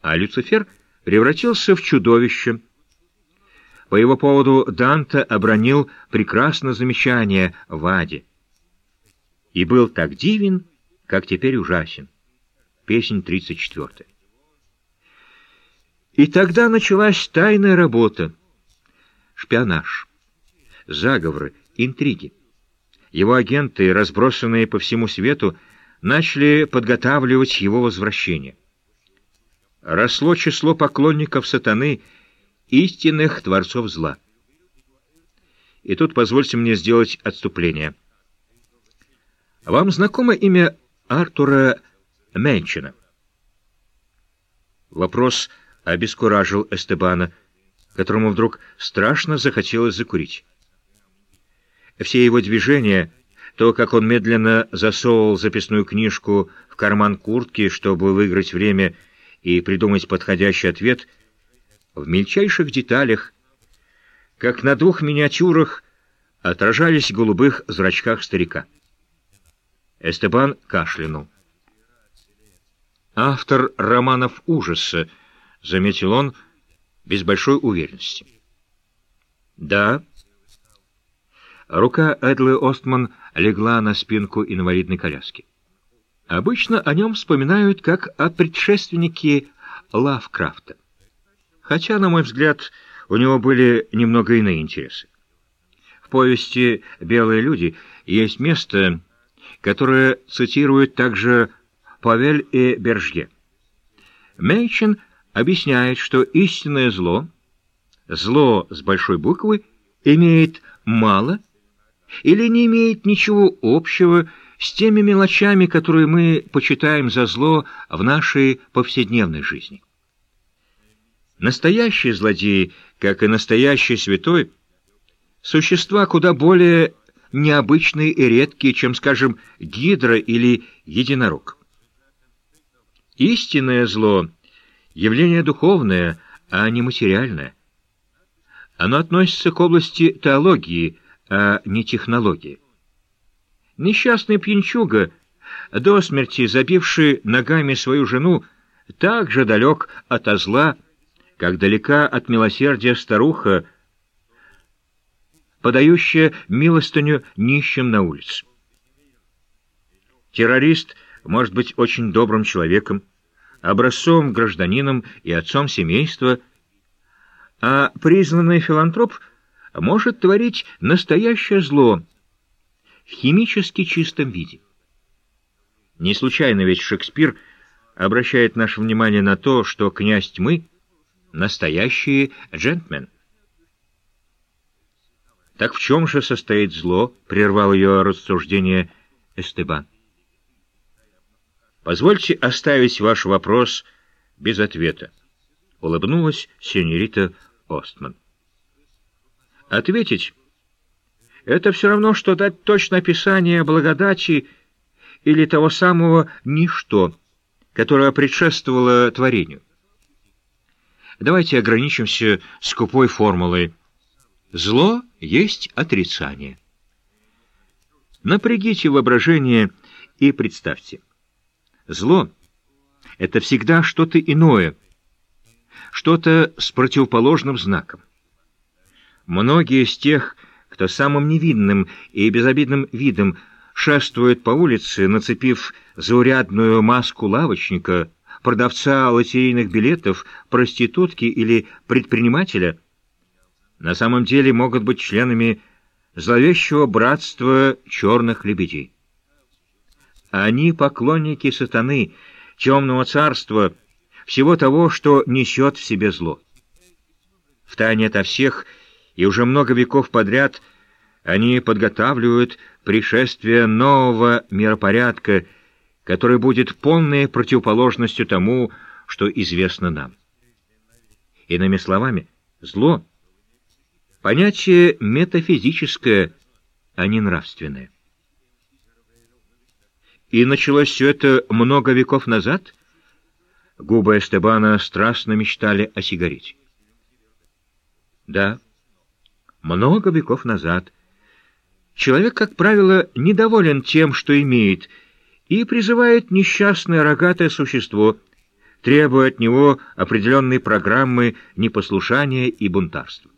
а Люцифер превратился в чудовище. По его поводу Данте обронил прекрасное замечание в Аде. И был так дивен, как теперь ужасен. Песнь 34. И тогда началась тайная работа. Шпионаж, заговоры, интриги. Его агенты, разбросанные по всему свету, начали подготавливать его возвращение. Росло число поклонников сатаны, истинных творцов зла. И тут позвольте мне сделать отступление. Вам знакомо имя Артура Менчина? Вопрос обескуражил Эстебана, которому вдруг страшно захотелось закурить. Все его движения, то, как он медленно засовывал записную книжку в карман куртки, чтобы выиграть время и придумать подходящий ответ, в мельчайших деталях, как на двух миниатюрах, отражались в голубых зрачках старика. Эстебан кашлянул. Автор романов ужаса, — заметил он без большой уверенности. «Да». Рука Эдлы Остман легла на спинку инвалидной коляски. Обычно о нем вспоминают как о предшественнике Лавкрафта. Хотя, на мой взгляд, у него были немного иные интересы. В повести «Белые люди» есть место, которое цитирует также Павель и Бержье. Мейчин объясняет, что истинное зло, зло с большой буквы, имеет мало или не имеет ничего общего с теми мелочами, которые мы почитаем за зло в нашей повседневной жизни. Настоящий злодей, как и настоящий святой, существа куда более необычные и редкие, чем, скажем, гидра или единорог. Истинное зло явление духовное, а не материальное. Оно относится к области теологии, а не технологии. Несчастный пьянчуга, до смерти забивший ногами свою жену, так же далек от зла, как далека от милосердия старуха, подающая милостыню нищим на улице. Террорист может быть очень добрым человеком, образцом гражданином и отцом семейства, а признанный филантроп может творить настоящее зло в химически чистом виде. Не случайно ведь Шекспир обращает наше внимание на то, что князь тьмы — настоящий джентльмен. «Так в чем же состоит зло?» — прервал ее рассуждение Эстебан. Позвольте оставить ваш вопрос без ответа. Улыбнулась сеньорита Остман. Ответить — это все равно, что дать точное описание благодати или того самого «ничто», которое предшествовало творению. Давайте ограничимся скупой формулой. Зло есть отрицание. Напрягите воображение и представьте. Зло — это всегда что-то иное, что-то с противоположным знаком. Многие из тех, кто самым невинным и безобидным видом шествует по улице, нацепив заурядную маску лавочника, продавца лотерейных билетов, проститутки или предпринимателя, на самом деле могут быть членами зловещего братства черных лебедей. Они поклонники сатаны, темного царства, всего того, что несет в себе зло. В тайне ото всех и уже много веков подряд они подготавливают пришествие нового миропорядка, который будет полной противоположностью тому, что известно нам. Иными словами, зло — понятие метафизическое, а не нравственное. И началось все это много веков назад? Губы Эстебана страстно мечтали о сигарете. Да, много веков назад. Человек, как правило, недоволен тем, что имеет, и призывает несчастное рогатое существо, требуя от него определенной программы непослушания и бунтарства.